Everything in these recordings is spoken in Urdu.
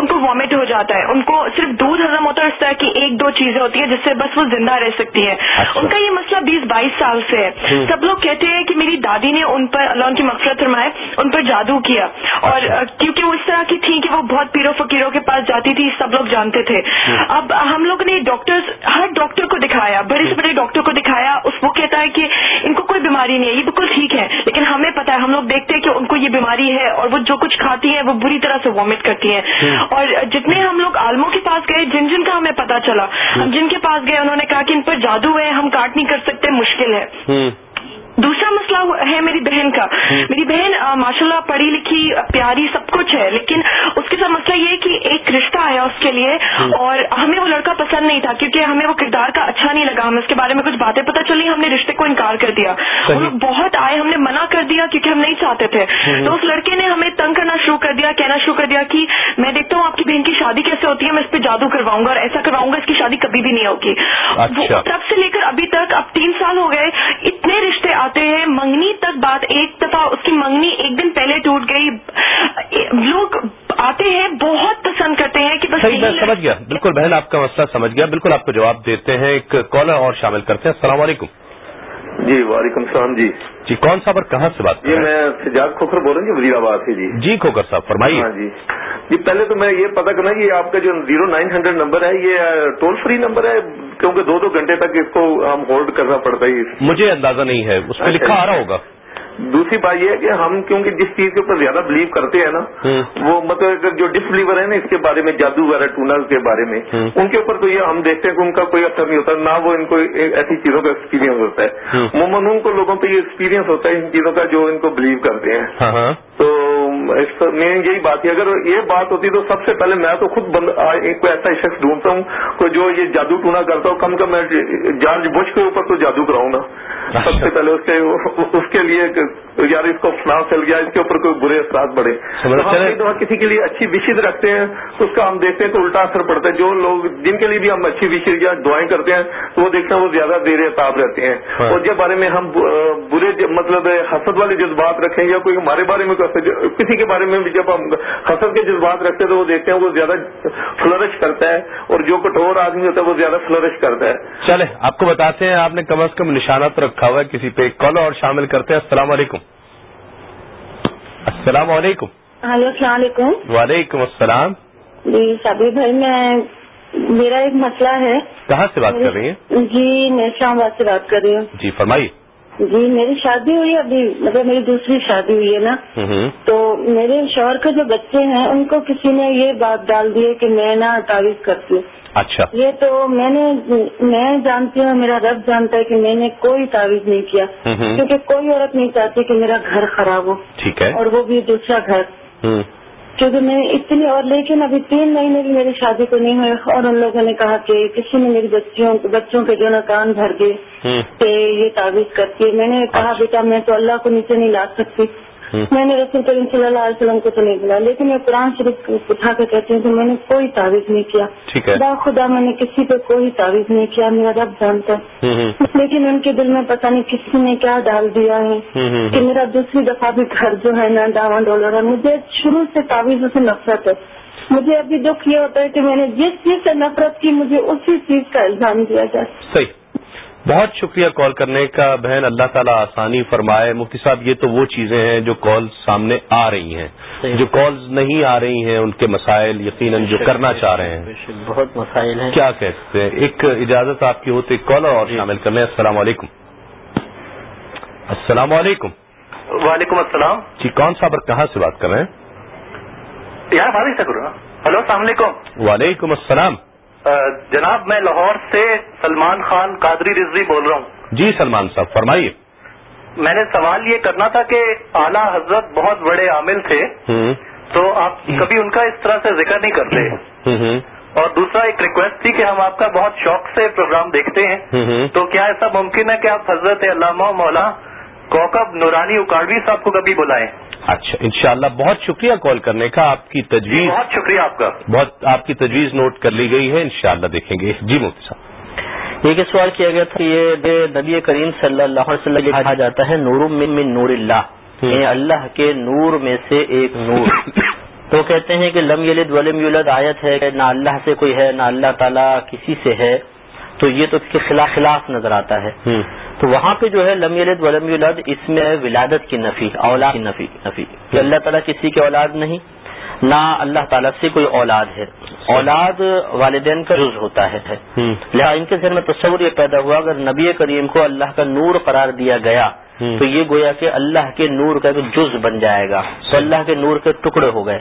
ان وامٹ ہو جاتا ہے۔ ان کو صرف دودھ ہزم ہوتا ہے اس طرح کی ایک دو چیزیں ہوتی ہیں جس سے بس وہ زندہ رہ سکتی ہیں۔ اچھا۔ ان کا یہ مسئلہ بیس بائیس سال سے ہے۔ سب لوگ کہتے ہیں کہ میری دادی نے ان پر اللہ ان کی مقصد فرمائے ان پر جادو کیا۔ اور اچھا۔ کیونکہ وہ اس طرح کی تھی کہ وہ بہت پیرو فقیروں کے پاس جاتی تھی سب لوگ جانتے تھے۔ اب ہم لوگ نے ڈاکٹر ہر ڈاکٹر کو دکھایا بڑے سے بڑے ڈاکٹر کو دکھایا اس وہ کہتا ہے کہ ان کو کوئی بیماری نہیں ہے یہ بالکل ٹھیک ہے لیکن ہمیں پتا ہے ہم لوگ دیکھتے ہیں کہ ان کو یہ بیماری ہے اور وہ جو کچھ کھاتی ہے وہ بری طرح سے وامٹ کرتی ہیں۔ اور جتنے ہم لوگ عالموں کے پاس گئے جن جن کا ہمیں پتا چلا ہم جن کے پاس گئے انہوں نے کہا کہ ان پر جادو ہے ہم کاٹ نہیں کر سکتے مشکل ہے۔ دوسرا مسئلہ ہے میری بہن کا۔ میری بہن ماشاء اللہ پڑھی لکھی پیاری سب کچھ ہے لیکن اس کے ساتھ مسئلہ یہ ہے کہ ایک رشتہ آیا اس کے لیے اور ہمیں وہ لڑکا پسند نہیں تھا کیونکہ ہمیں وہ کردار کا اچھا نہیں لگا۔ ہمیں اس کے بارے میں کچھ باتیں پتہ چلی ہم نے رشتے کو انکار کر دیا۔ وہ لوگ بہت آئے ہم نے منع کر دیا کیونکہ ہم نہیں چاہتے تھے۔ تو اس لڑکے نے ہمیں تنگ کرنا شروع کر دیا کہنا شروع کر دیا کہ میں دیکھتا ہوں آپ کی بہن کی شادی کیسے ہوتی ہے میں اس پہ جادو کرواؤں گا اور ایسا کرواؤں گا اس کی شادی کبھی بھی نہیں ہوگی۔ اچھا۔ وہ تب سے لے کر ابھی تک اب تین سال ہو گئے اتنے رشتے آتے ہیں منگنی تک بات ایک دفعہ اس کی منگنی ایک دن پہلے ٹوٹ گئی۔ لوگ آتے ہیں بہت پسند کرتے ہیں کہ بس صحیح میں سمجھ گیا۔ بالکل بہن آپ کا مسئلہ سمجھ گیا۔ بالکل آپ کو جواب دیتے ہیں ایک کالر اور شامل کرتے ہیں۔ السلام علیکم۔ جی وعلیکم السلام جی۔ جی کون صاحب اور کہاں سے بات رہے میں سجاد کھوکھر بول رہا ہوں جی وزیر آباد سے جی۔ جی کھوکر صاحب فرمائیے۔ ہاں جی۔ جی پہلے تو میں یہ پتا کرنا کہ آپ کا جو زیرو نائن ہنڈریڈ نمبر ہے یہ ٹول فری نمبر ہے؟ کیونکہ دو دو گھنٹے تک اس کو ہم ہولڈ کرنا پڑتا ہے۔ مجھے اندازہ نہیں ہے اس پہ لکھا آ رہا ہوگا۔ دوسری بات یہ ہے کہ ہم کیونکہ جس چیز کے اوپر زیادہ بلیو کرتے ہیں نا۔ وہ مطلب جو ڈس بلیور ہے نا اس کے بارے میں جادو وغیرہ ٹونر کے بارے میں۔ ان کے اوپر تو یہ ہم دیکھتے ہیں کہ ان کا کوئی اثر نہیں ہوتا نہ وہ ان کو ایسی چیزوں کا ایکسپیرینس ہوتا ہے۔ عموماً ان کو لوگوں پہ یہ ایکسپیرینس ہوتا ہے ان چیزوں کا جو ان کو بلیو کرتے ہیں ہاں ہاں تو مین یہی بات ہے اگر یہ بات ہوتی تو سب سے پہلے میں تو خود بند کوئی ایسا شخص ڈھونڈتا ہوں کوئی جو یہ جادو ٹونا کرتا ہوں کم کم میں جارج بش کے اوپر تو جادو کراؤں گا۔ سب سے پہلے اس کے اس کے لیے کہ یار اس کو فلاں چل گیا اس کے اوپر کوئی برے اثرات پڑے ہم کسی کے لیے اچھی وشز رکھتے ہیں تو اس کا ہم دیکھتے ہیں تو الٹا اثر پڑتا ہے۔ جو لوگ جن کے لیے بھی ہم اچھی وشز یا دعائیں کرتے ہیں تو وہ دیکھتے ہیں وہ زیادہ دیر تاب رہتے ہیں۔ ہاں۔ اور جب بارے میں ہم برے مطلب حسد والے جذبات رکھیں یا کوئی ہمارے بارے میں کوئی کسی کے بارے میں بھی جب ہم حسد کے جذبات رکھتے تو وہ دیکھتے ہیں وہ زیادہ فلرش کرتا ہے اور جو کٹور آدمی ہوتا ہے وہ زیادہ فلرش کرتا ہے۔ چلے آپ کو بتاتے ہیں آپ نے کم از کم نشانہ تو رکھا ہوا ہے کسی پہ۔ کال اور شامل کرتے ہیں۔ السلام علیکم۔ السلام علیکم۔ ہلو السلام علیکم۔ وعلیکم السلام۔ جی صابر بھائی میں میرا ایک مسئلہ ہے۔ کہاں سے بات کر رہی ہیں؟ جی میں اسلام آباد سے بات کر رہی ہوں۔ جی فرمائیے۔ جی میری شادی ہوئی ابھی مطلب میری دوسری شادی ہوئی ہے نا۔ تو میرے شوہر کے جو بچے ہیں ان کو کسی نے یہ بات ڈال دی ہے کہ میں نا تعویذ کرتی ہوں۔ اچھا۔ یہ تو میں نے میں جانتی ہوں میرا رب جانتا ہے کہ میں نے کوئی تعویذ نہیں کیا۔ کیونکہ کوئی عورت نہیں چاہتی کہ میرا گھر خراب ہو۔ ٹھیک ہے۔ اور وہ بھی دوسرا گھر۔ کیونکہ میں اتنی اور لیکن ابھی تین مہینے بھی میری شادی کو نہیں ہوئے اور ان لوگوں نے کہا کہ کسی نے میری بچیوں بچوں کے جو نا کان بھر۔ کہ یہ تعویذ کرتی ہے میں نے کہا اچھا۔ بیٹا میں تو اللہ کو نیچے نہیں لا سکتی۔ میں نے رسول کریم صلی اللہ علیہ وسلم کو تو نہیں بلا لیکن میں قرآن شریف اٹھا کے کہتی ہوں کہ میں نے کوئی تعویذ نہیں کیا۔ خدا خدا میں نے کسی پہ کوئی تعویذ نہیں کیا میرا رب جانتا۔ ہے۔ لیکن ان کے دل میں پتہ نہیں کسی نے کیا ڈال دیا ہے۔ کہ میرا دوسری دفعہ بھی گھر جو ہے نا ڈاواں ڈولر ہے۔ مجھے شروع سے تعویذوں سے نفرت ہے۔ مجھے ابھی دکھ یہ ہوتا ہے کہ میں نے جس چیز سے نفرت کی مجھے اسی چیز کا الزام دیا جائے۔ صحیح۔ بہت شکریہ کال کرنے کا بہن اللہ تعالیٰ آسانی فرمائے۔ مفتی صاحب یہ تو وہ چیزیں ہیں جو کال سامنے آ رہی ہیں۔ جو کالز نہیں آ رہی ہیں ان کے مسائل یقیناً جو کرنا چاہ رہے ہیں۔ بہت مسائل ہیں۔ کیا کہتے ہیں؟ ایک اجازت آپ کی ہوتی کال اور شامل کر لیں السلام علیکم۔ السلام علیکم۔ وعلیکم السلام۔ جی کون صاحب اور کہاں سے بات کر رہے ہیں؟ یار بات سے کروں ہلو السلام علیکم۔ وعلیکم السلام۔ جناب میں لاہور سے سلمان خان قادری رضوی بول رہا ہوں۔ جی سلمان صاحب فرمائیے۔ میں نے سوال یہ کرنا تھا کہ اعلیٰ حضرت بہت بڑے عامل تھے تو آپ کبھی ان کا اس طرح سے ذکر نہیں کرتے؟ اور دوسرا ایک ریکویسٹ تھی کہ ہم آپ کا بہت شوق سے پروگرام دیکھتے ہیں۔ تو کیا ایسا ممکن ہے کہ آپ حضرت علامہ مولا کوکب نورانی اکاڑوی صاحب کو کبھی بلائیں؟ اچھا انشاءاللہ بہت شکریہ کال کرنے کا آپ کی تجویز بہت شکریہ آپ کا۔ بہت آپ کی تجویز نوٹ کر لی گئی ہے انشاءاللہ دیکھیں گے۔ جی مفتی صاحب۔ یہ کہ سوال کیا گیا تھا کہ یہ نبی کریم صلی اللہ علیہ وسلم کہا جاتا ہے نور من من نور اللہ۔ یعنی اللہ کے نور میں سے ایک نور۔ تو وہ کہتے ہیں کہ لم یلد ولم یولد آیت ہے کہ نہ اللہ سے کوئی ہے نہ اللہ تعالیٰ کسی سے ہے۔ تو یہ تو اس کے خلاف خلاف نظر آتا ہے۔ تو وہاں پہ جو ہے لم یلد ولم یولد اس میں ولادت کی نفی اولاد کی نفی نفی۔ کہ اللہ تعالیٰ کسی کی اولاد نہیں نہ اللہ تعالیٰ سے کوئی اولاد ہے۔ اولاد والدین کا جز ہوتا ہے۔ لہٰذا ان کے ذہن میں تصور یہ پیدا ہوا اگر نبی کریم کو اللہ کا نور قرار دیا گیا تو یہ گویا کہ اللہ کے نور کا ایک جز بن جائے گا۔ تو اللہ کے نور کے ٹکڑے ہو گئے۔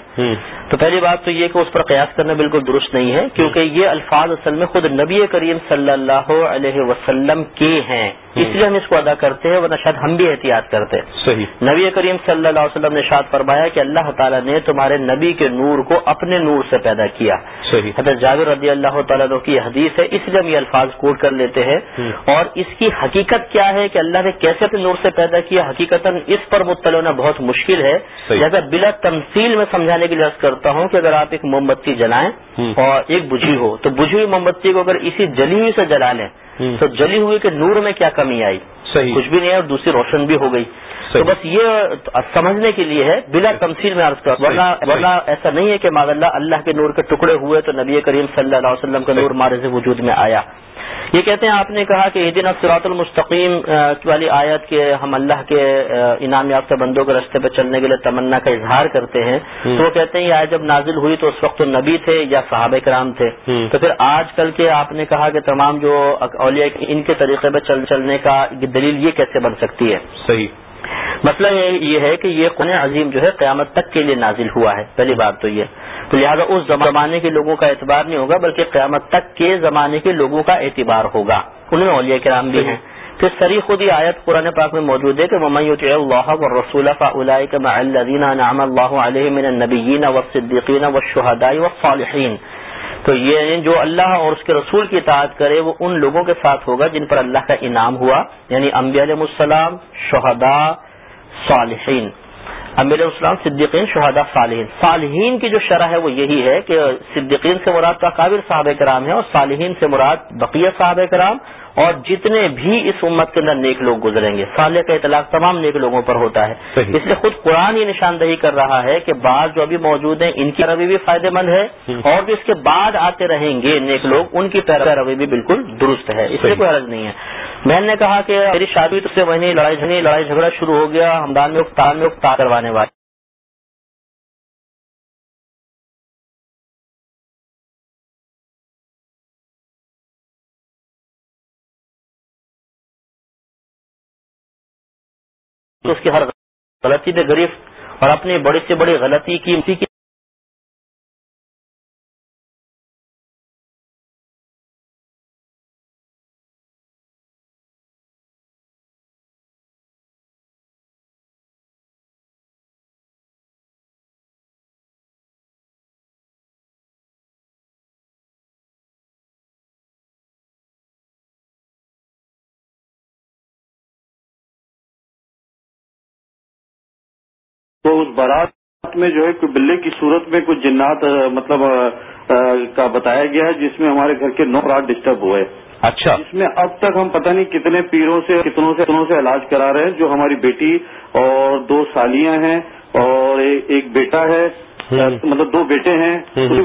تو پہلی بات تو یہ کہ اس پر قیاس کرنا بالکل درست نہیں ہے کیونکہ یہ الفاظ اصل میں خود نبی کریم صلی اللہ علیہ وسلم کے ہیں۔ اس لیے ہم اس کو ادا کرتے ہیں ورنہ شاید ہم بھی احتیاط کرتے۔ ہیں صحیح۔ نبی کریم صلی اللہ علیہ وسلم نے شاد فرمایا کہ اللہ تعالیٰ نے تمہارے نبی کے نور کو اپنے نور سے پیدا کیا۔ صحیح۔ حضرت جاوید رضی اللہ تعالیٰ کی حدیث ہے اس لیے ہم یہ الفاظ کوٹ کر لیتے ہیں۔ اور اس کی حقیقت کیا ہے کہ اللہ نے کیسے اپنے نور سے پیدا کیا حقیقت اس پر مطلع ہونا بہت مشکل ہے۔ جیسا بلا تمثیل میں سمجھانے کے لیے عرض کرتا ہوں کہ اگر آپ ایک موم بتی جلائیں اور ایک بجھی ہو تو بجھی ہوئی موم بتی کو اگر اسی جلی ہوئی سے جلا لیں تو جلی ہوئی کے نور میں کیا کمی آئی؟ صحیح۔ کچھ بھی نہیں ہے اور دوسری روشن بھی ہو گئی۔ تو بس یہ سمجھنے کے لیے ہے بلا تمثیل میں عرض کر ورنہ ورنہ ایسا نہیں ہے کہ ماض اللہ اللہ کے نور کے ٹکڑے ہوئے تو نبی کریم صلی اللہ علیہ وسلم کا نور مارے سے وجود میں آیا۔ یہ کہتے ہیں آپ نے کہا کہ عید سرات المستقیم والی آیت کے ہم اللہ کے انعام یافتہ بندوں کے رستے پہ چلنے کے لیے تمنا کا اظہار کرتے ہیں۔ تو وہ کہتے ہیں یہ آیت جب نازل ہوئی تو اس وقت نبی تھے یا صحابہ کرام تھے۔ تو پھر آج کل کے آپ نے کہا کہ تمام جو اولیاء ان کے طریقے پہ چل چلنے کا دلیل یہ کیسے بن سکتی ہے؟ صحیح۔ مسئلہ یہ ہے کہ یہ قن عظیم جو ہے قیامت تک کے لیے نازل ہوا ہے، پہلی بات تو یہ۔ تو لہٰذا اس زمانے کے لوگوں کا اعتبار نہیں ہوگا، بلکہ قیامت تک کے زمانے کے لوگوں کا اعتبار ہوگا۔ ان میں اولیاء کرام بھی ہیں۔ پھر سری خودی آیت قرآن پاک میں موجود ہے کہ ممیت اللہ و رسول الدین نام اللہ علیہ من النبیین و صدیقین و شہدائی و صالحین تو یہ جو اللہ اور اس کے رسول کی اطاعت کرے، وہ ان لوگوں کے ساتھ ہوگا جن پر اللہ کا انعام ہوا یعنی امبی علیہ السلام، شہداء، صالحین۔ امیر السلام، صدیقین شہدا صالحین۔ صالحین کی جو شرح ہے وہ یہی ہے کہ صدیقین سے مراد کا قابل صحابہ کرام ہے اور صالحین سے مراد بقیہ صحابہ کرام اور جتنے بھی اس امت کے اندر نیک لوگ گزریں گے صالح کا اطلاق تمام نیک لوگوں پر ہوتا ہے۔ صحیح۔ اس لیے خود قرآن یہ نشاندہی کر رہا ہے کہ بعض جو ابھی موجود ہیں ان کی روی بھی فائدہ مند ہے اور جو اس کے بعد آتے رہیں گے نیک لوگ ان کی پیرا روی بھی بالکل درست ہے۔ اس لیے کوئی عرض نہیں ہے۔ میں نے کہا کہ میری شادی سے وہیں لڑائی جھگڑی لڑائی جھگڑا شروع ہو گیا ہمدان میں کروانے والے۔ اس کی ہر غلطی پہ غریب اور اپنی بڑی سے بڑی غلطی کی تو اس بارات میں جو ہے کوئی بلے کی صورت میں کچھ جنات مطلب کا بتایا گیا ہے جس میں ہمارے گھر کے نو رات ڈسٹرب ہوئے اچھا۔ اس میں اب تک ہم پتہ نہیں کتنے پیروں سے کتنوں سے کتنوں سے علاج کرا رہے ہیں جو ہماری بیٹی اور دو سالیاں ہیں اور ایک بیٹا ہے۔ مطلب دو بیٹے ہیں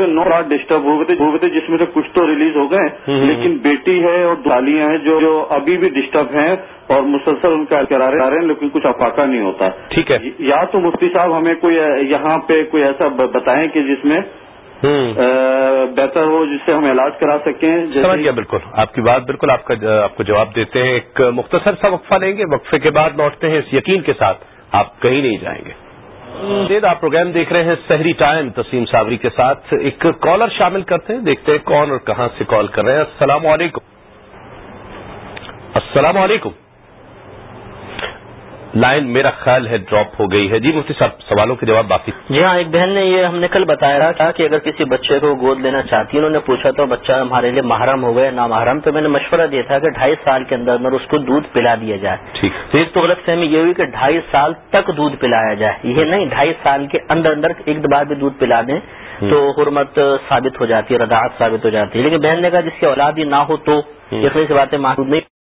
نو رات ڈسٹرب ہو گئے تھے جس میں سے کچھ تو ریلیز ہو گئے لیکن بیٹی ہے اور سالیاں ہیں جو ابھی بھی ڈسٹرب ہیں اور مسلسل ان کا کرا رہے ہیں لیکن کچھ افاقہ نہیں ہوتا۔ ٹھیک ہے۔ یا تو مفتی صاحب ہمیں کوئی یہاں پہ کوئی ایسا بتائیں کہ جس میں بہتر ہو جس سے ہم علاج کرا سکیں۔ سمجھ گیا بالکل۔ آپ کی بات بالکل آپ کا آپ کو جواب دیتے ہیں۔ ایک مختصر سا وقفہ لیں گے۔ وقفے کے بعد لوٹتے ہیں اس یقین کے ساتھ۔ آپ کہیں نہیں جائیں گے۔ دید آپ پروگرام دیکھ رہے ہیں سحری ٹائم تسیم صابری کے ساتھ۔ ایک کالر شامل کرتے ہیں، دیکھتے ہیں کون اور کہاں سے کال کر رہے ہیں۔ السلام علیکم۔ السلام علیکم۔ لائن میرا خیال ہے ڈراپ ہو گئی ہے۔ جی مفتی صاحب سوالوں کے جواب باقی۔ جی ہاں ایک بہن نے یہ ہم نے کل بتایا تھا کہ اگر کسی بچے کو گود لینا چاہتی ہے انہوں نے پوچھا تو بچہ ہمارے لیے محرم ہو گیا نا محرم تو میں نے مشورہ دیا تھا کہ ڈھائی سال کے اندر اندر اس کو دودھ پلا دیا جائے۔ ٹھیک۔ تو ایک تو غلط فہمی یہ ہوئی کہ ڈھائی سال تک دودھ پلایا جائے۔ یہ نہیں ڈھائی سال کے اندر اندر ایک بار بھی دودھ پلا دیں تو حرمت ثابت ہو جاتی ہے رداعت ثابت ہو جاتی ہے۔ لیکن بہن نے کہا جس کی اولاد ہی نہ ہو تو یقینی سی باتیں محدود نہیں۔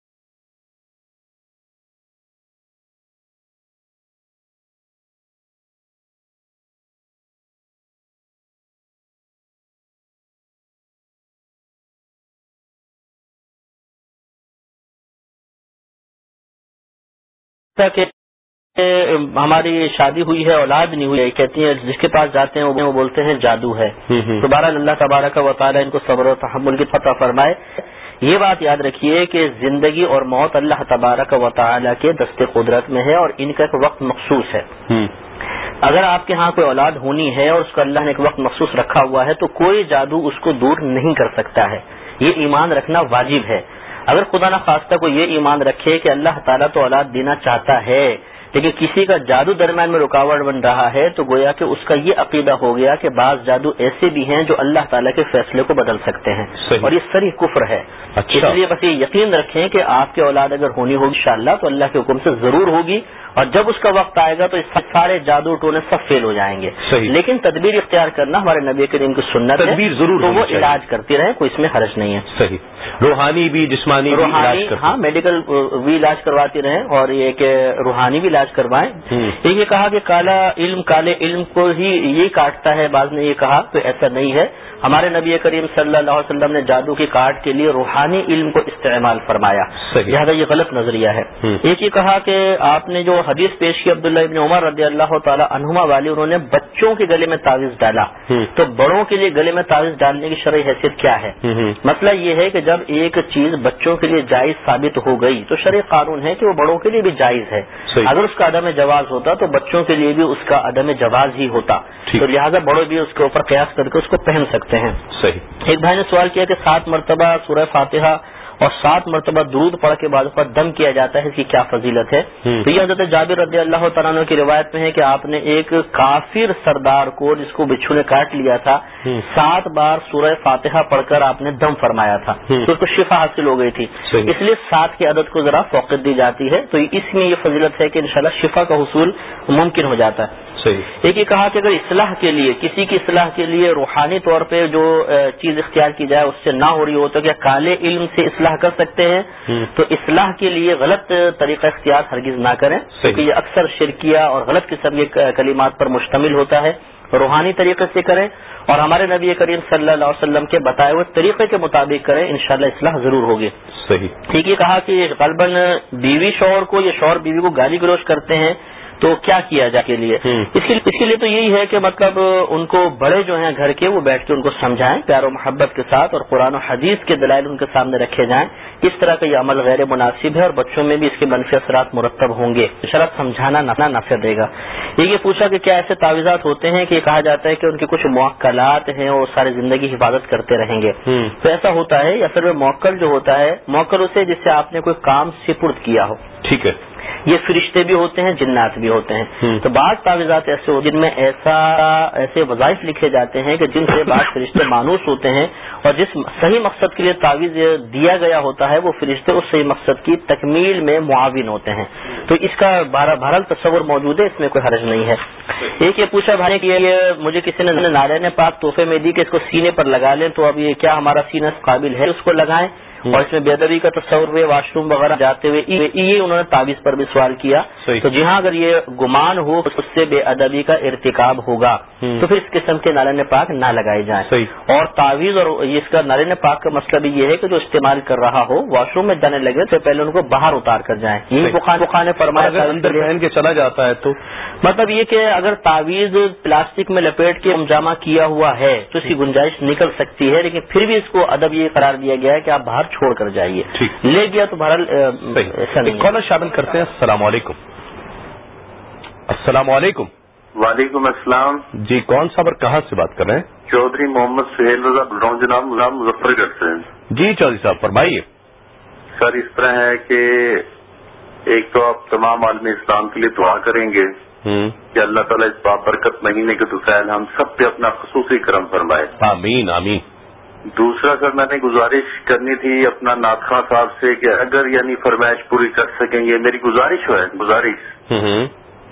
کہ ہماری شادی ہوئی ہے اولاد نہیں ہوئی ہے۔ کہتی ہیں جس کے پاس جاتے ہیں وہ بولتے ہیں جادو ہے۔ دوبارہ اللہ تبارک و تعالیٰ ان کو صبر و تحمل کی فتح فرمائے۔ یہ بات یاد رکھیے کہ زندگی اور موت اللہ تبارک و تعالیٰ کے دست قدرت میں ہے اور ان کا ایک وقت مخصوص ہے۔ اگر آپ کے ہاں کوئی اولاد ہونی ہے اور اس کو اللہ نے ایک وقت مخصوص رکھا ہوا ہے تو کوئی جادو اس کو دور نہیں کر سکتا ہے۔ یہ ایمان رکھنا واجب ہے۔ اگر خدا نہ خواستہ کو یہ ایمان رکھے کہ اللہ تعالیٰ تو اولاد دینا چاہتا ہے لیکن کسی کا جادو درمیان میں رکاوٹ بن رہا ہے تو گویا کہ اس کا یہ عقیدہ ہو گیا کہ بعض جادو ایسے بھی ہیں جو اللہ تعالیٰ کے فیصلے کو بدل سکتے ہیں۔ اور یہ سری کفر ہے۔ اچھا۔ اس لیے بس یہ یقین رکھیں کہ آپ کی اولاد اگر ہونی ہوگی انشاءاللہ تو اللہ کے حکم سے ضرور ہوگی۔ اور جب اس کا وقت آئے گا تو اس سارے جادو ٹونے سب فیل ہو جائیں گے۔ لیکن تدبیر اختیار کرنا ہمارے نبی کریم کی سنت ہے۔ تدبیر ضرور تو وہ۔ علاج کرتی رہے کوئی اس میں حرج نہیں ہے۔ صحیح۔ روحانی بھی جسمانی بھی روحانی علاج کرتے ہاں میڈیکل بھی علاج کرواتی رہیں اور یہ کہ روحانی بھی علاج کروائیں ہوں۔ ایک یہ کہا کہ کالا علم کالے علم کو ہی یہ کاٹتا ہے بعض نے یہ کہا تو ایسا نہیں ہے ہمارے نبی کریم صلی اللہ علیہ وسلم نے جادو کی کاٹ کے لیے روحانی علم کو استعمال فرمایا۔ لہٰذا یہ غلط نظریہ ہے۔ ایک یہ کہا کہ آپ نے جو حدیث پیش کی عبداللہ ابن عمر رضی اللہ تعالی عنہما والی انہوں نے بچوں کے گلے میں تعویذ ڈالا۔ تو بڑوں کے لیے گلے میں تعویذ ڈالنے کی شرعی حیثیت کیا ہے۔ مسئلہ یہ ہے کہ جب ایک چیز بچوں کے لیے جائز ثابت ہو گئی تو شرع قانون ہے کہ وہ بڑوں کے لیے بھی جائز ہے۔ اگر اس کا عدم جواز ہوتا تو بچوں کے لیے بھی اس کا عدم جواز ہی ہوتا۔ تو لہٰذا بڑوں بھی اس کے اوپر قیاس کر کے اس کو پہن سکتے ہیں۔ صحیح۔ ایک بھائی نے سوال کیا کہ سات مرتبہ سورہ فاتحہ اور سات مرتبہ درود پڑھ کے بعد پر دم کیا جاتا ہے اس کی کیا فضیلت ہے۔ تو یہ حضرت جابر رضی اللہ تعالیٰ کی روایت میں ہے کہ آپ نے ایک کافر سردار کو جس کو بچھو نے کاٹ لیا تھا۔ سات بار سورہ فاتحہ پڑھ کر آپ نے دم فرمایا تھا۔ تو اس کو شفا حاصل ہو گئی تھی۔ اس لیے سات کی عدد کو ذرا فوقت دی جاتی ہے تو اس میں یہ فضیلت ہے کہ انشاءاللہ شفا کا حصول ممکن ہو جاتا ہے صحیح۔ ایک یہ کہا کہ اگر اصلاح کے لیے کسی کی اصلاح کے لیے روحانی طور پہ جو چیز اختیار کی جائے اس سے نہ ہو رہی ہو تو کیا کالے علم سے اصلاح کر سکتے ہیں۔ تو اصلاح کے لیے غلط طریقہ اختیار ہرگز نہ کریں۔ کیونکہ یہ اکثر شرکیہ اور غلط قسم کے کلمات پر مشتمل ہوتا ہے۔ روحانی طریقے سے کریں۔ اور ہمارے نبی کریم صلی اللہ علیہ وسلم کے بتائے ہوئے طریقے کے مطابق کریں انشاءاللہ اصلاح ضرور ہوگی۔ صحیح۔ ٹھیک ہے کہا کہ غالباً بیوی شوہر کو یا شوہر بیوی کو گالی گلوچ کرتے ہیں۔ تو کیا کیا جائے کے لیے۔ اس کے اس کے لیے تو یہی ہے کہ مطلب ان کو بڑے جو ہیں گھر کے وہ بیٹھ کے ان کو سمجھائیں پیار و محبت کے ساتھ اور قرآن و حدیث کے دلائل ان کے سامنے رکھے جائیں۔ اس طرح کا یہ عمل غیر مناسب ہے اور بچوں میں بھی اس کے منفی اثرات مرتب ہوں گے۔ شرط سمجھانا نہ نفع دے گا۔ یہ یہ پوچھا کہ کیا ایسے تعویذات ہوتے ہیں کہ یہ کہا جاتا ہے کہ ان کے کچھ موکلات ہیں وہ ساری زندگی حفاظت کرتے رہیں گے۔ تو ایسا ہوتا ہے یا پھر موکل جو ہوتا ہے موکل اسے جس سے آپ نے کوئی کام سپرد کیا ہو۔ ٹھیک ہے۔ یہ فرشتے بھی ہوتے ہیں جنات بھی ہوتے ہیں۔ تو بعض تعویذات ایسے ہو جن میں ایسا ایسے وظائف لکھے جاتے ہیں کہ جن سے بعض فرشتے مانوس ہوتے ہیں اور جس صحیح مقصد کے لیے تعویذ دیا گیا ہوتا ہے وہ فرشتے اس صحیح مقصد کی تکمیل میں معاون ہوتے ہیں تو اس کا بہرحال تصور موجود ہے اس میں کوئی حرج نہیں ہے ایک یہ پوچھا بھائی کہ یہ مجھے کسی نے نارائن پاک تحفے میں دی کہ اس کو سینے پر لگا لیں تو اب یہ کیا ہمارا سینہ قابل ہے اس کو لگائیں اور اس میں بے ادبی کا تصور ہوئے واش روم وغیرہ جاتے ہوئے یہ یہ انہوں نے تعویذ پر بھی سوال کیا۔ تو جہاں اگر یہ گمان ہو اس سے بے ادبی کا ارتکاب ہوگا۔ تو پھر اس قسم کے نارائن پاک نہ لگائے جائیں۔ اور تعویذ اور یہ اس کا نارائن پاک کا مسئلہ بھی یہ ہے کہ جو استعمال کر رہا ہو واش روم میں جانے لگے تو پہلے ان کو باہر اتار کر جائیں۔ بخار نے فرمایا اندر کے لیے- پہن کے چلا جاتا ہے تو؟ مطلب یہ کہ اگر تعویذ پلاسٹک میں لپیٹ کے جامع کیا ہوا ہے تو اس کی گنجائش نکل سکتی ہے لیکن پھر بھی اس کو ادب یہ قرار دیا گیا ہے کہ آپ باہر چھوڑ کر جائیے۔ لے گیا تو بہرحال۔ کالر شامل کرتے ہیں۔ السلام علیکم۔ السلام علیکم۔ وعلیکم السلام۔ جی کون صاحب اور کہاں سے بات کر رہے ہیں؟ چودھری محمد سہیل رضا ہوں جناب نظام مظفر گڑھ سے جی چودھری صاحب فرمائیے۔ سر اس طرح ہے کہ ایک تو آپ تمام عالم اسلام کے لیے دعا کریں گے کہ اللہ تعالیٰ اس بابرکت مہینے کے دوسرا ہم سب پہ اپنا خصوصی کرم فرمائے۔ آمین آمین۔ دوسرا سر میں نے گزارش کرنی تھی اپنا ناتخواں صاحب سے کہ اگر یعنی فرمائش پوری کر سکیں گے میری گزارش ہے، گزارش۔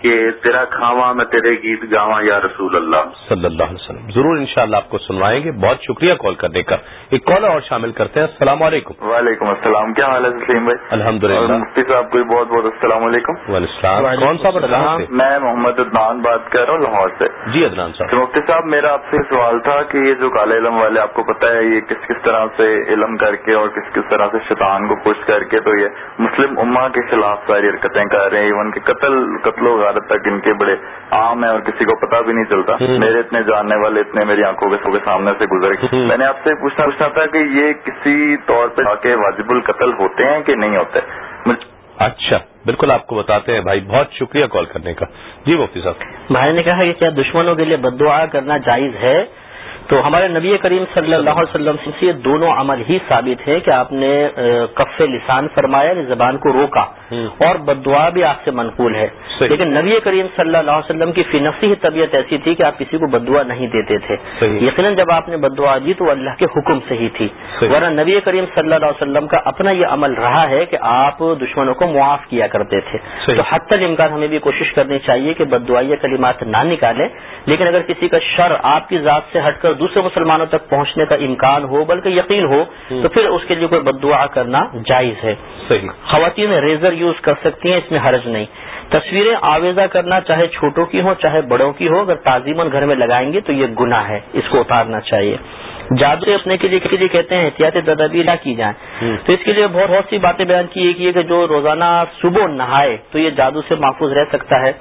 کہ تیرا کھاواں میں تیرے گیت گاواں یا رسول اللہ۔ صلی اللہ علیہ وسلم۔ ضرور انشاءاللہ آپ کو سنوائیں گے۔ بہت شکریہ کال کرنے کا۔ ایک کال اور شامل کرتے ہیں۔ السلام علیکم۔ وعلیکم السلام۔ کیا حال ہے سلیم بھائی؟ الحمد للہ مفتی صاحب کو بہت بہت السلام علیکم۔ وعلیکم السلام۔ کون سے؟ میں محمد عدنان بات کر رہا ہوں لاہور سے۔ جی عدنان صاحب۔ مفتی صاحب میرا آپ سے سوال تھا کہ یہ جو کالے علم والے آپ کو پتا ہے یہ کس کس طرح سے علم کر کے اور کس کس طرح سے شیطان کو پش کر کے تو یہ مسلم اما کے خلاف ساری حرکتیں کر رہے ہیں۔ ایون کہ قتل قتل و غارت تک ان کے بڑے عام ہیں اور کسی کو پتا بھی نہیں چلتا۔ میرے اتنے جاننے والے اتنے میری آنکھوں کے کے سامنے سے گزر گئے میں نے آپ سے پوچھنا پوچھنا تھا کہ یہ کسی طور پہ آ کے واجب القتل ہوتے ہیں کہ نہیں ہوتے؟ اچھا بالکل آپ کو بتاتے ہیں بھائی بہت شکریہ کال کرنے کا۔ جی مفتی صاحب۔ بھائی نے کہا کہ کیا دشمنوں کے لیے بدعا کرنا جائز ہے؟ تو ہمارے نبی کریم صلی اللہ علیہ وسلم سے یہ دونوں عمل ہی ثابت ہے کہ آپ نے کف لسان فرمایا یعنی زبان کو روکا اور بدعا بھی آپ سے منقول ہے۔ لیکن نبی کریم صلی اللہ علیہ وسلم کی فی نفسی ہی طبیعت ایسی تھی کہ آپ کسی کو بدعا نہیں دیتے تھے۔ یقیناً جب آپ نے بدعا دی تو اللہ کے حکم سے ہی تھی۔ ورنہ نبی کریم صلی اللہ علیہ وسلم کا اپنا یہ عمل رہا ہے کہ آپ دشمنوں کو معاف کیا کرتے تھے۔ تو حتی الامکان ہمیں بھی کوشش کرنی چاہیے کہ بدعائیہ کلمات نہ نکالیں لیکن اگر کسی کا شر آپ کی ذات سے ہٹ کر دوسرے مسلمانوں تک پہنچنے کا امکان ہو بلکہ یقین ہو تو پھر اس کے لیے کوئی بدعا کرنا جائز ہے۔ صحیح۔ خواتین ریزر یوز کر سکتی ہیں اس میں حرج نہیں۔ تصویریں آویزہ کرنا چاہے چھوٹوں کی ہوں چاہے بڑوں کی ہو اگر تعظیمن گھر میں لگائیں گے تو یہ گناہ ہے اس کو اتارنا چاہیے۔ جادو سے اپنے کے لیے کے لیے کہتے ہیں احتیاطی تدابیر نہ کی جائیں تو اس کے لیے بہت بہت سی باتیں بیان کی۔ ہے کہ جو روزانہ صبح نہائے تو یہ جادو سے محفوظ رہ سکتا ہے۔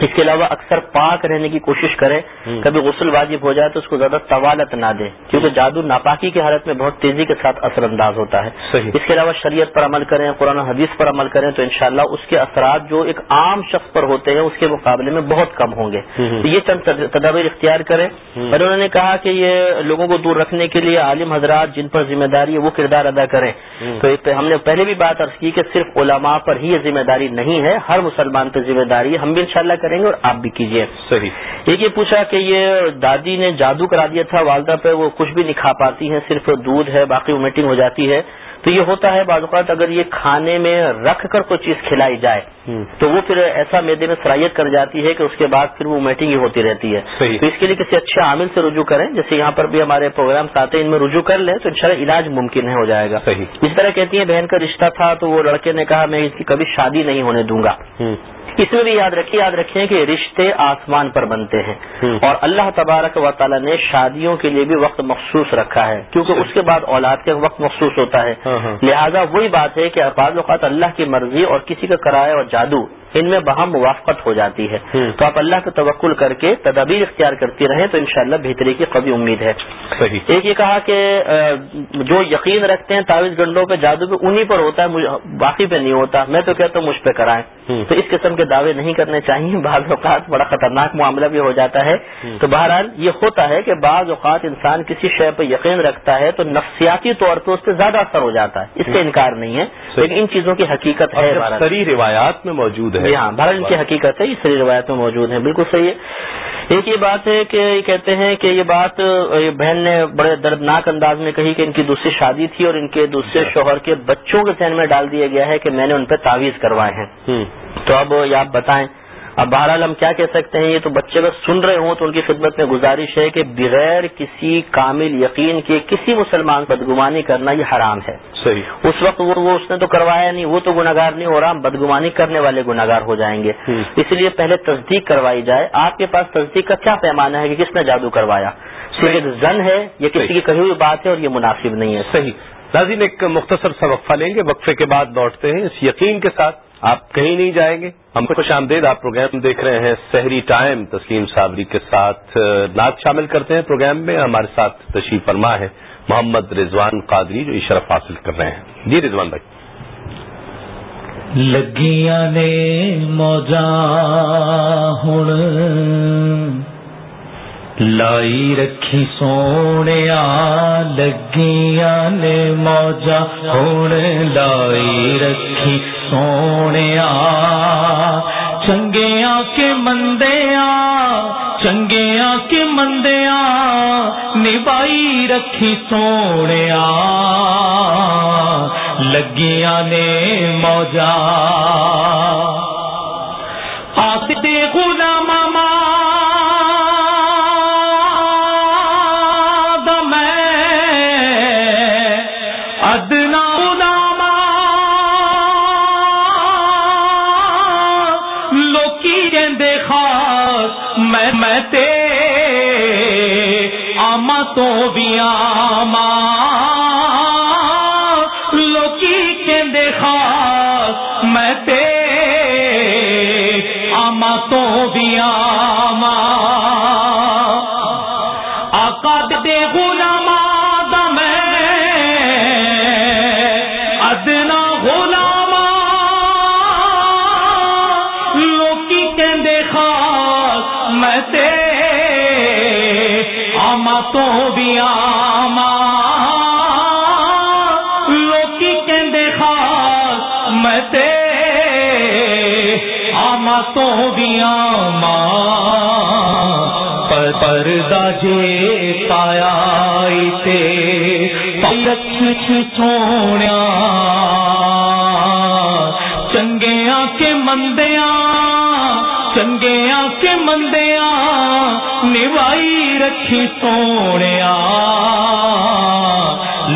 اس کے علاوہ اکثر پاک رہنے کی کوشش کرے۔ کبھی غسل واجب ہو جائے تو اس کو زیادہ طوالت نہ دے۔ کیونکہ جادو ناپاکی کی حالت میں بہت تیزی کے ساتھ اثر انداز ہوتا ہے۔ اس کے علاوہ شریعت پر عمل کریں قرآن و حدیث پر عمل کریں تو انشاءاللہ اس کے اثرات جو ایک عام شخص پر ہوتے ہیں اس کے مقابلے میں بہت کم ہوں گے۔ تو یہ چند تد- تدابیر اختیار کریں۔ اور انہوں نے کہا کہ یہ لوگوں کو دور رکھنے کے لیے عالم حضرات جن پر ذمہ داری ہے وہ کردار ادا کریں۔ تو اس پہ ہم نے پہلے بھی بات عرض کی کہ صرف علماء پر ہی یہ ذمہ داری نہیں ہے ہر مسلمان پہ ذمہ داری ہے۔ ہم بھی انشاءاللہ کریں گے اور آپ بھی کیجیے صحیح۔ ایک یہ پوچھا کہ یہ دادی نے جادو کرا دیا تھا والدہ پہ وہ کچھ بھی نہیں کھا پاتی ہیں صرف دودھ ہے باقی ومیٹنگ ہو جاتی ہے۔ تو یہ ہوتا ہے بعض اوقات اگر یہ کھانے میں رکھ کر کوئی چیز کھلائی جائے تو وہ پھر ایسا میدے میں صلاحیت کر جاتی ہے کہ اس کے بعد پھر وہ میٹنگ ہی ہوتی رہتی ہے۔ تو اس کے لیے کسی اچھے عامل سے رجوع کریں جیسے یہاں پر بھی ہمارے پروگرامس آتے ہیں ان میں رجوع کر لیں تو انشاءاللہ علاج ممکن ہے ہو جائے گا۔ صحیح۔ اس طرح کہتی ہیں بہن کا رشتہ تھا تو وہ لڑکے نے کہا میں اس کی کبھی شادی نہیں ہونے دوں گا۔ اس میں بھی یاد رکھیے یاد رکھیں کہ رشتے آسمان پر بنتے ہیں۔ اور اللہ تبارک و تعالیٰ نے شادیوں کے لیے بھی وقت مخصوص رکھا ہے کیونکہ اس کے بعد اولاد کے وقت مخصوص ہوتا ہے۔ ہاں، ہاں۔ لہذا وہی بات ہے کہ بعض اوقات اللہ کی مرضی اور کسی کا کرایہ اور جادو ان میں بہم موافقت ہو جاتی ہے۔ تو آپ اللہ کا توکل کر کے تدابیر اختیار کرتی رہیں تو انشاءاللہ بہتری کی قوی امید ہے۔ صحیح۔ ایک یہ کہا کہ جو یقین رکھتے ہیں تعویذ گنڈوں پہ جادو پہ انہی پر ہوتا ہے باقی پہ نہیں ہوتا۔ میں تو کہتا ہوں مجھ پہ کرائیں۔ تو اس قسم کے دعوے نہیں کرنے چاہیے۔ بعض اوقات بڑا خطرناک معاملہ بھی ہو جاتا ہے۔ تو بہرحال یہ ہوتا ہے کہ بعض اوقات انسان کسی شے پہ یقین رکھتا ہے تو نفسیاتی طور پہ اس پہ زیادہ اثر ہو جاتا ہے۔ اس سے انکار نہیں ہے۔ لیکن ان چیزوں کی حقیقت ہے روایات میں موجود ہے جی ہاں بھارت ان کی حقیقت ہے یہ سری روایت میں موجود ہے بالکل صحیح ہے۔ ایک یہ بات ہے کہ یہ کہتے ہیں کہ یہ بات یہ بہن نے بڑے دردناک انداز میں کہی کہ ان کی دوسری شادی تھی اور ان کے دوسرے شوہر کے بچوں کے ذہن میں ڈال دیا گیا ہے کہ میں نے ان پہ تعویذ کروائے ہیں۔ تو اب یہ آپ بتائیں اب بہرحال ہم کیا کہہ سکتے ہیں یہ تو بچے اگر سن رہے ہوں تو ان کی خدمت میں گزارش ہے کہ بغیر کسی کامل یقین کے کسی مسلمان بدگمانی کرنا یہ حرام ہے۔ صحیح۔ اس وقت وہ اس نے تو کروایا نہیں وہ تو گناگار نہیں ہو رہا بدگمانی کرنے والے گناگار ہو جائیں گے۔ اس لیے پہلے تصدیق کروائی جائے۔ آپ کے پاس تصدیق کا کیا پیمانہ ہے کہ کس نے جادو کروایا؟ صرف زن ہے یا کسی کی کہی ہوئی بات ہے اور یہ مناسب نہیں ہے؟ صحیح۔ ناظرین ایک مختصر سا وقفہ لیں گے۔ وقفے کے بعد لوٹتے ہیں۔ اس یقین کے ساتھ آپ کہیں نہیں جائیں گے؟ ہم خوش آمدید آپ پروگرام دیکھ رہے ہیں سحری ٹائم، تسلیم صابری کے ساتھ نعت شامل کرتے ہیں پروگرام میں۔ ہمارے ساتھ تشریف فرما ہے محمد رضوان قادری، جو شرف حاصل کر رہے ہیں۔ جی رضوان بھائی۔ لگیاں نے موجا ہن۔ لائی رکھی سونے لگیاں نے موجا۔ ہن لائی رکھی سونے چنگیاں کے مندیاں، چنگیاں کے مندیاں نبائی رکھی سونے لگیاں نے موجا۔ میں تے آما تو بھی آما پر جے پایا تے پچھ سویا چنگیاں کے مندیاں چنگیاں کے مندیاں، نوائی رکھی سونے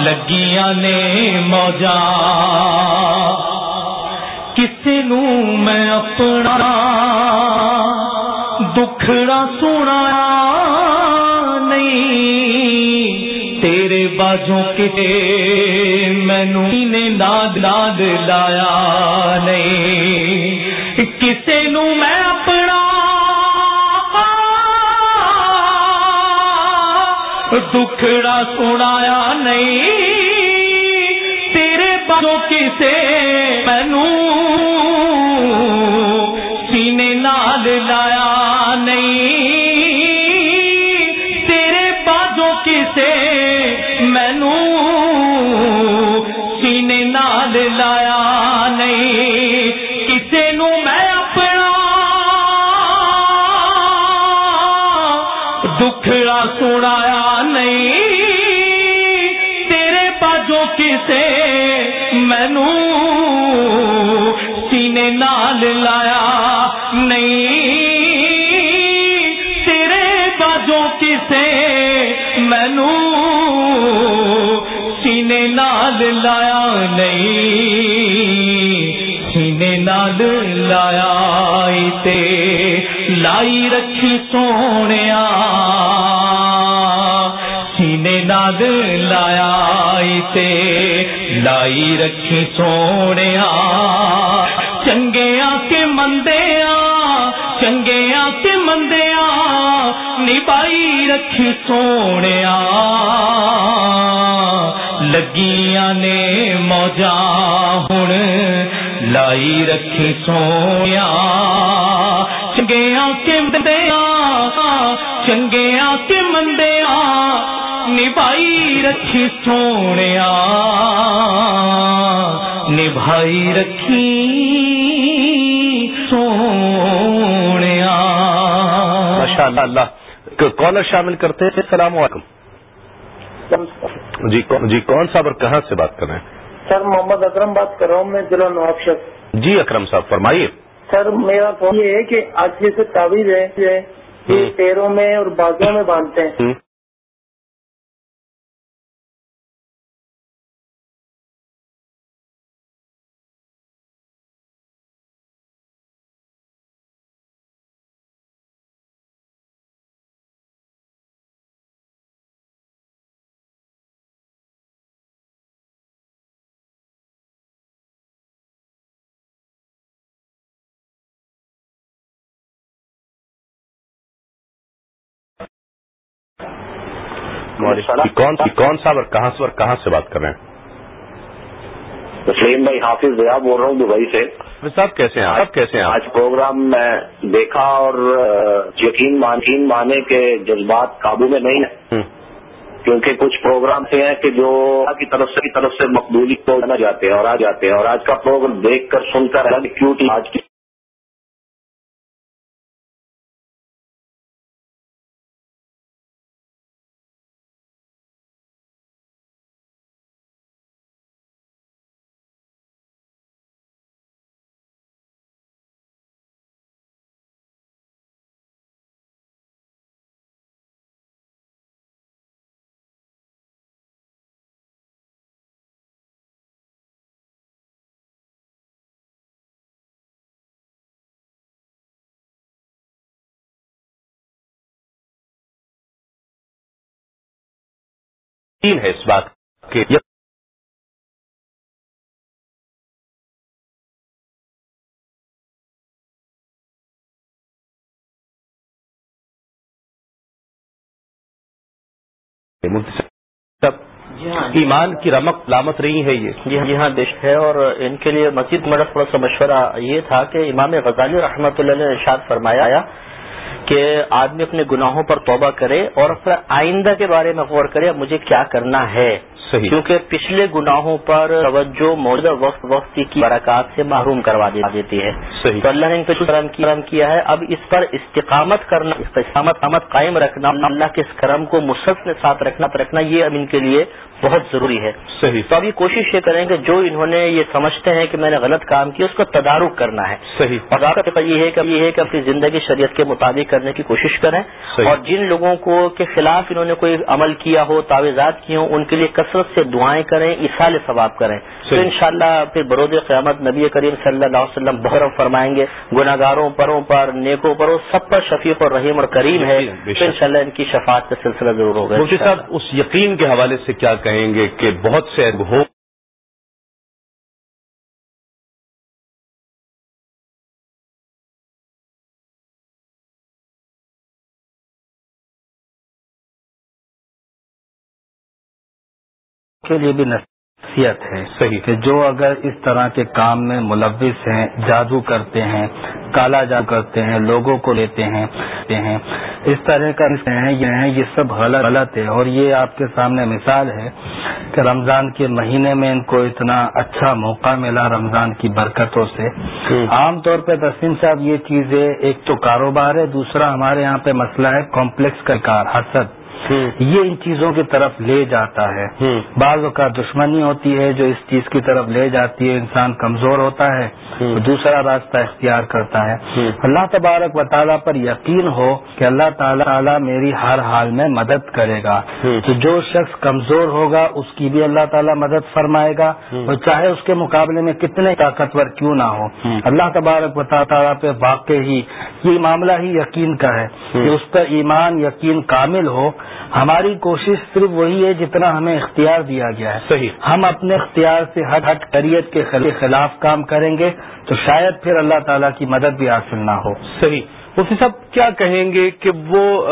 لگیاں نے موجا کسی نو میں اپنا دکھڑا سونا باجوں کتے مینو نے داد داد لایا نہیں۔ کسے نو میں اپنا دکھڑا سنایا نہیں۔ دکھڑا سنایا نہیں۔ تیرے باجوں کسے مینو سینے نال لایا نہیں۔ تیرے باجوں کسے مینو سینے نال لایا نہیں۔ سینے نال لایا تے لائی رکھی سونے سینے نال لایا تے لائی رکھی سونے چنگیا کے مندیا چنگیا کے مندیا نبائی رکھی سونے لگیاں نے موجا ہوں لائی رکھی سویا چنگیا کے مندیا چنگیا کے مندیا نبائی رکھی سونے نبھائی رکھی سونے ماشاء اللہ۔ اللہ کالر شامل کرتے ہیں۔ السلام علیکم۔ جی کون- جی کون صاحب اور کہاں سے بات کر رہے ہیں؟ سر محمد اکرم بات کر رہا ہوں میں ضلع نواب شخص جی اکرم صاحب فرمائیے۔ سر میرا یہ ہے کہ آج جیسے تعویذ ہے ہوں۔ پیروں میں اور بازوں میں باندھتے ہیں کون سی کون صاحب اور کہاں سے اور کہاں سے بات کر رہے ہیں؟ تسلیم بھائی حافظ دیا بول رہا ہوں دبئی سے۔ صاحب کیسے ہیں آپ؟ کیسے ہیں آج پروگرام میں دیکھا اور یقین یقین مانے کے جذبات قابو میں نہیں ہیں۔ کیونکہ کچھ پروگرام سے ہیں کہ جو کی طرف سے کی طرف سے مقبولی کو جانا جاتے ہیں اور آ جاتے ہیں۔ اور آج کا پروگرام دیکھ کر سن کر آج کی ہے اس بات کے ایمان کی رمق لامت رہی ہے یہ۔ جی ہاں بیش ہے اور ان کے لیے مزید میرا تھوڑا سا مشورہ یہ تھا کہ امام غزالی رحمۃ اللہ نے ارشاد فرمایا کہ آدمی اپنے گناہوں پر توبہ کرے اور پھر آئندہ کے بارے میں غور کرے مجھے کیا کرنا ہے۔ صحیح۔ کیونکہ پچھلے گناہوں پر توجہ موجودہ وقت وقت کی برکات سے محروم کروا دیتی ہے۔ صحیح۔ تو اللہ نے کرم کرم کیا ہے۔ اب اس پر استقامت کرنا استقامت قائم رکھنا اللہ کے اس کرم کو مسلسل ساتھ رکھنا رکھنا یہ اب ان کے لیے بہت ضروری ہے۔ صحیح۔ تو ابھی کوشش یہ کریں کہ جو انہوں نے یہ سمجھتے ہیں کہ میں نے غلط کام کیا اس کو تدارک کرنا ہے۔ صحیح۔ اور یہ ہے کہ یہ ہے کہ اپنی زندگی شریعت کے مطابق کرنے کی کوشش کریں۔ اور جن لوگوں کو کے خلاف انہوں نے کوئی عمل کیا ہو تعویذات کی ہوں ان کے لیے کثرت سے دعائیں کریں اصال ثواب کریں۔ تو انشاءاللہ پھر برود قیامت نبی کریم صلی اللہ علیہ وسلم بحرم فرمائیں گے۔ گناگاروں پروں پر نیکوں پر سب پر شفیق اور رحیم اور کریم ہے۔ تو انشاءاللہ ان کی شفاعت کا سلسلہ ضرور ہوگا مفتی صاحب اس یقین کے حوالے سے کیا کہیں گے کہ بہت سے ہو کے لیے بھی نصیحت ہے۔ صحیح۔ کہ جو اگر اس طرح کے کام میں ملوث ہیں جادو کرتے ہیں کالا جادو کرتے ہیں لوگوں کو لیتے ہیں لیتے ہیں اس طرح کا ہیں یہ ہیں یہ سب غلط غلط ہے۔ اور یہ آپ کے سامنے مثال ہے کہ رمضان کے مہینے میں ان کو اتنا اچھا موقع ملا رمضان کی برکتوں سے۔ عام طور پہ تسلیم صاحب یہ چیزیں ایک تو کاروبار ہے دوسرا ہمارے یہاں پہ مسئلہ ہے کمپلیکس کا کار حسد۔ یہ ان چیزوں کی طرف لے جاتا ہے. بعض اوقات دشمنی ہوتی ہے جو اس چیز کی طرف لے جاتی ہے انسان کمزور ہوتا ہے تو دوسرا راستہ اختیار کرتا ہے. اللہ تبارک و تعالیٰ پر یقین ہو کہ اللہ تعالیٰ تعالیٰ میری ہر حال میں مدد کرے گا. تو جو شخص کمزور ہوگا اس کی بھی اللہ تعالیٰ مدد فرمائے گا. اور چاہے اس کے مقابلے میں کتنے طاقتور کیوں نہ ہو. اللہ تبارک و تعالیٰ پہ واقع ہی یہ معاملہ ہی یقین کا ہے کہ اس پر ایمان یقین کامل ہو ہماری کوشش صرف وہی ہے جتنا ہمیں اختیار دیا گیا ہے۔ صحیح۔ ہم اپنے اختیار سے ہٹ ہٹ کریت کے خلاف کام کریں گے تو شاید پھر اللہ تعالیٰ کی مدد بھی حاصل نہ ہو۔ صحیح۔ مفتی صاحب کیا کہیں گے کہ وہ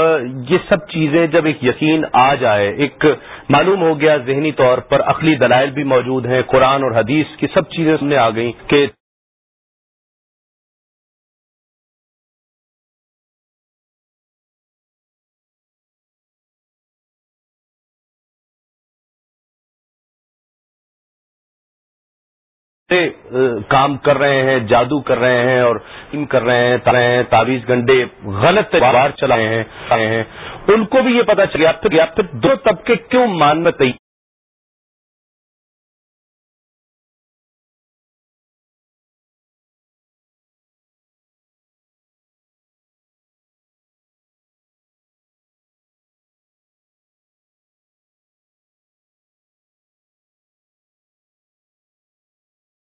یہ سب چیزیں جب ایک یقین آ جائے ایک معلوم ہو گیا ذہنی طور پر عقلی دلائل بھی موجود ہیں قرآن اور حدیث کی سب چیزیں سامنے آ گئیں کہ کام کر رہے ہیں، جادو کر رہے ہیں اور ان کر رہے ہیں رہے ہیں، تعویذ گنڈے، غلط بار چلائے ہیں ان کو بھی یہ پتا چل پھر دو طبقے کیوں مان میں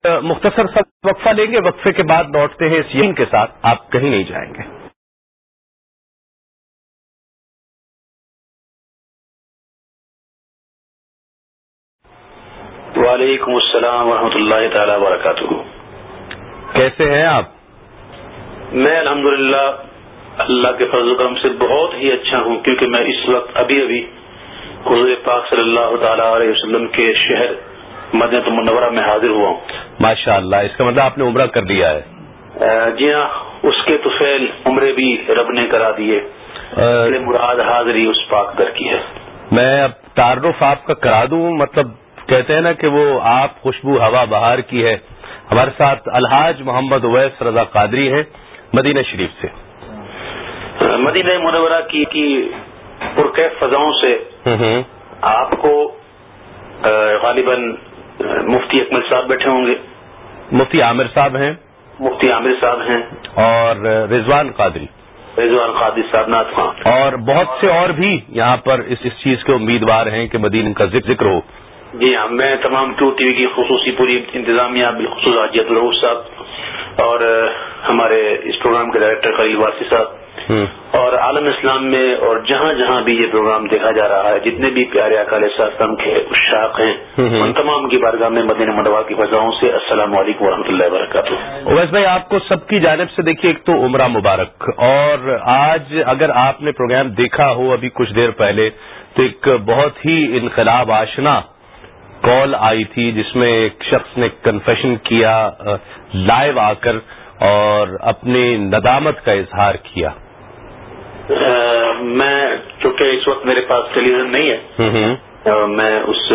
مختصر سا وقفہ لیں گے وقفے کے بعد لوٹتے ہیں اس یقین کے ساتھ آپ کہیں نہیں جائیں گے۔ وعلیکم السلام ورحمۃ اللہ تعالی وبرکاتہ۔ کیسے ہیں آپ؟ میں الحمدللہ اللہ کے فضل و کرم سے بہت ہی اچھا ہوں کیونکہ میں اس وقت ابھی ابھی حضور پاک صلی اللہ تعالی علیہ وسلم کے شہر مدینہ منورہ میں حاضر ہوا ہوں۔ ماشاء اللہ اس کا مطلب آپ نے عمرہ کر لیا ہے۔ جی ہاں اس کے توفیل عمرے بھی رب نے کرا دیے۔ مراد حاضری اس پاک در کی ہے۔ میں اب تعارف آپ کا کرا دوں مطلب کہتے ہیں نا کہ وہ آپ خوشبو ہوا بہار کی ہے۔ ہمارے ساتھ الحاج محمد اویس رضا قادری ہیں مدینہ شریف سے۔ مدینہ منورہ کی کی پرکیف فضاؤں سے آپ کو غالباً مفتی اکمل صاحب بیٹھے ہوں گے۔ مفتی عامر صاحب ہیں۔ مفتی عامر صاحب ہیں۔ اور رضوان قادری۔ رضوان قادری صاحب نات خان اور بہت سے اور بھی یہاں پر اس اس چیز کے امیدوار ہیں کہ مدین کا ذکر ہو۔ جی ہاں میں تمام ٹو ٹی وی کی خصوصی پوری انتظامیہ بالخصوص حاجیت الروف صاحب اور ہمارے اس پروگرام کے ڈائریکٹر خلیل واسی صاحب۔ اور عالم اسلام میں اور جہاں جہاں بھی یہ پروگرام دیکھا جا رہا ہے جتنے بھی پیارے اکال اسلام کے اشاق ہیں ان تمام کی بارگاہ میں مدینہ مدوا کی فضاؤں سے السلام علیکم ورحمۃ اللہ وبرکاتہ۔ اویس بھائی آپ کو سب کی جانب سے دیکھیے ایک تو عمرہ مبارک۔ اور آج اگر آپ نے پروگرام دیکھا ہو ابھی کچھ دیر پہلے تو ایک بہت ہی انقلاب آشنا کال آئی تھی جس میں ایک شخص نے کنفیشن کیا لائیو آ کر اور اپنی ندامت کا اظہار کیا۔ میں چونکہ اس وقت میرے پاس ٹیلی ویژن نہیں ہے میں اس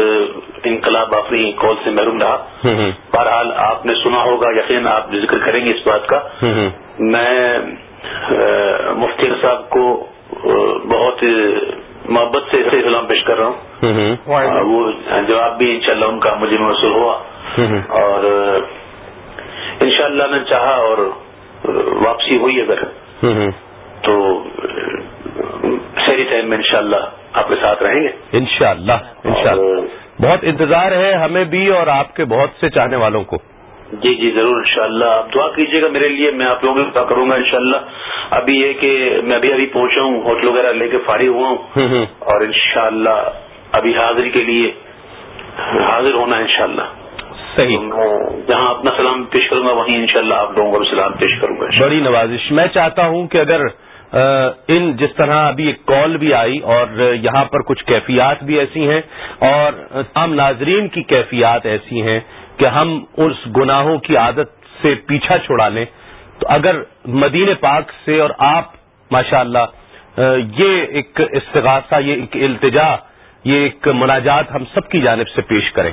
انقلاب آفری کال سے محروم رہا۔ بہرحال آپ نے سنا ہوگا یقین آپ ذکر کریں گے اس بات کا۔ میں مفتی صاحب کو بہت محبت سے سلام پیش کر رہا ہوں۔ وہ جواب بھی انشاءاللہ ان کا مجھے محسوس ہوا۔ اور انشاءاللہ میں چاہا اور واپسی ہوئی اگر۔ تو شہری ٹائم میں انشاءاللہ آپ کے ساتھ رہیں گے۔ انشاءاللہ انشاءاللہ۔ بہت انتظار ہے ہمیں بھی اور آپ کے بہت سے چاہنے والوں کو۔ جی جی ضرور انشاءاللہ۔ آپ دعا کیجیے گا میرے لیے میں آپ لوگوں کی دعا کروں گا انشاءاللہ۔ ابھی یہ کہ میں ابھی ابھی پہنچا ہوں ہوٹل وغیرہ لے کے فارغ ہوا ہوں۔ اور انشاءاللہ ابھی حاضری کے لیے حاضر ہونا ہے انشاءاللہ۔ صحیح۔ جہاں اپنا سلام پیش کروں گا وہیں انشاءاللہ آپ لوگوں کو سلام پیش کروں گا بڑی نوازش۔ میں چاہتا ہوں کہ اگر ان جس طرح ابھی ایک کال بھی آئی اور یہاں پر کچھ کیفیات بھی ایسی ہیں اور تمام ناظرین کی کیفیات ایسی ہیں کہ ہم اس گناہوں کی عادت سے پیچھا چھڑا لیں۔ تو اگر مدین پاک سے اور آپ ماشاء اللہ یہ ایک استغاثہ، یہ ایک التجا، یہ ایک مناجات ہم سب کی جانب سے پیش کریں۔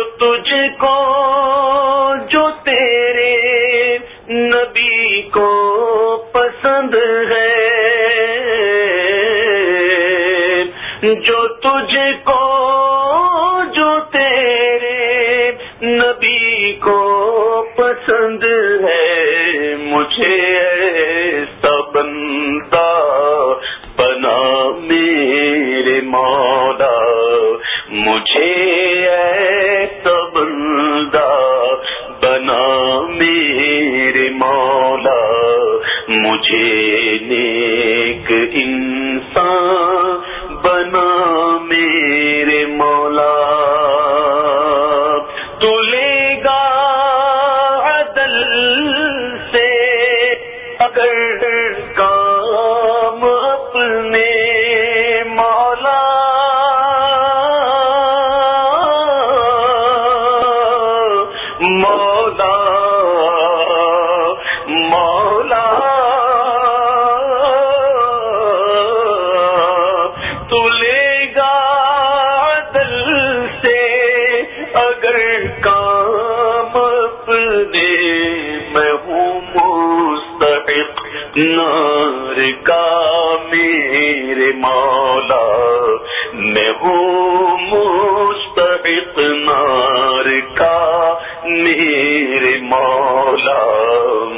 مجھے اے بندہ بنا میرے مولا مجھے نیک انسان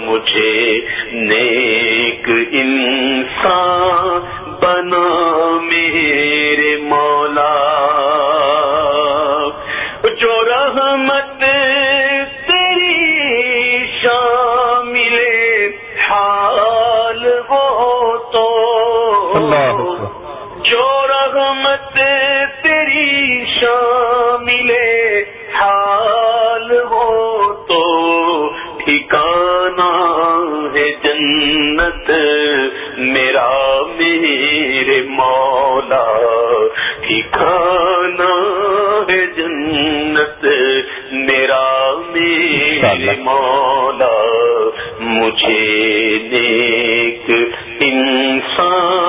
مجھے نیک انسان بنا میں مجھے دیکھ انسان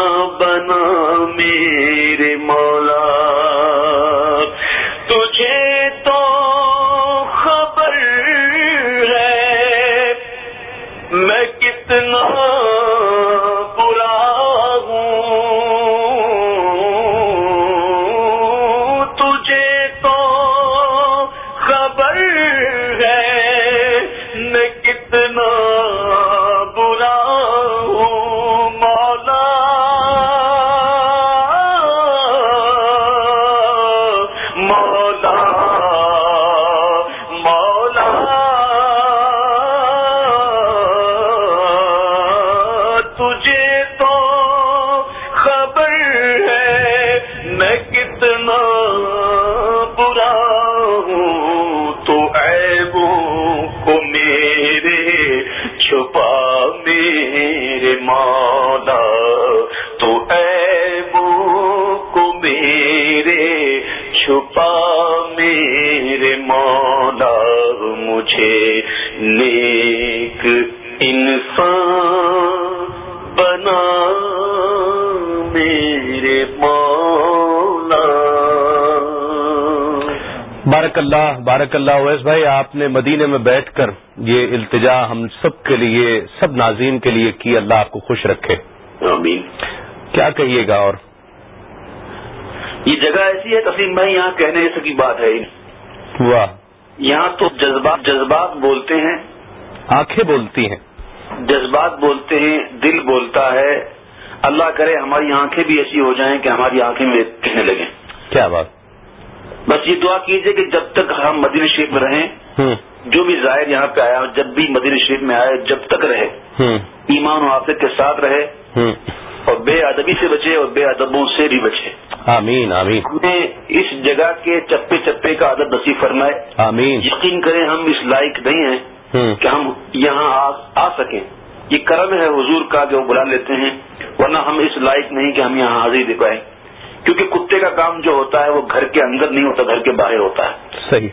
بارک اللہ بارک اللہ اویس بھائی آپ نے مدینے میں بیٹھ کر یہ التجا ہم سب کے لیے سب ناظرین کے لیے کی اللہ آپ کو خوش رکھے۔ آمین۔ کیا کہیے گا اور؟ یہ جگہ ایسی ہے تسلیم بھائی یہاں کہنے جیسے کی بات ہے۔ واہ۔ یہاں تو جذبات جذبات بولتے ہیں۔ آنکھیں بولتی ہیں۔ جذبات بولتے ہیں دل بولتا ہے۔ اللہ کرے ہماری آنکھیں بھی ایسی ہو جائیں کہ ہماری آنکھیں میں کہنے لگیں۔ کیا بات۔ بس یہ دعا کیجیے کہ جب تک ہم مدینہ شریف میں رہیں جو بھی ظاہر یہاں پہ آیا جب بھی مدینہ شریف میں آئے جب تک رہے۔ ایمان و عافیت کے ساتھ رہے۔ اور بے ادبی سے بچے اور بے ادبوں سے بھی بچے۔ آمین آمین۔ ہمیں اس جگہ کے چپے چپے کا عدد نصیب فرمائے۔ آمین۔ یقین کریں ہم اس لائق نہیں ہیں کہ ہم یہاں آ- سکیں۔ یہ کرم ہے حضور کا وہ بلا لیتے ہیں ورنہ ہم اس لائق نہیں کہ ہم یہاں حاضری دے پائیں کیونکہ کتے کا کام جو ہوتا ہے وہ گھر کے اندر نہیں ہوتا گھر کے باہر ہوتا ہے۔ صحیح۔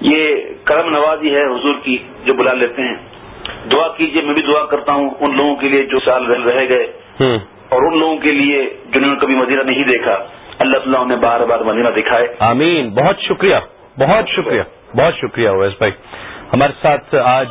یہ کرم نوازی ہے حضور کی جو بلا لیتے ہیں۔ دعا کیجیے میں بھی دعا کرتا ہوں ان لوگوں کے لیے جو سال رہ رہ گئے۔ اور ان لوگوں کے لیے جنہوں نے کبھی مدینہ نہیں دیکھا اللہ تعالیٰ انہیں بار بار مدینہ دکھائے۔ آمین۔ بہت شکریہ۔ بہت شکریہ۔ بہت شکریہ اویس بھائی۔ ہمارے ساتھ آج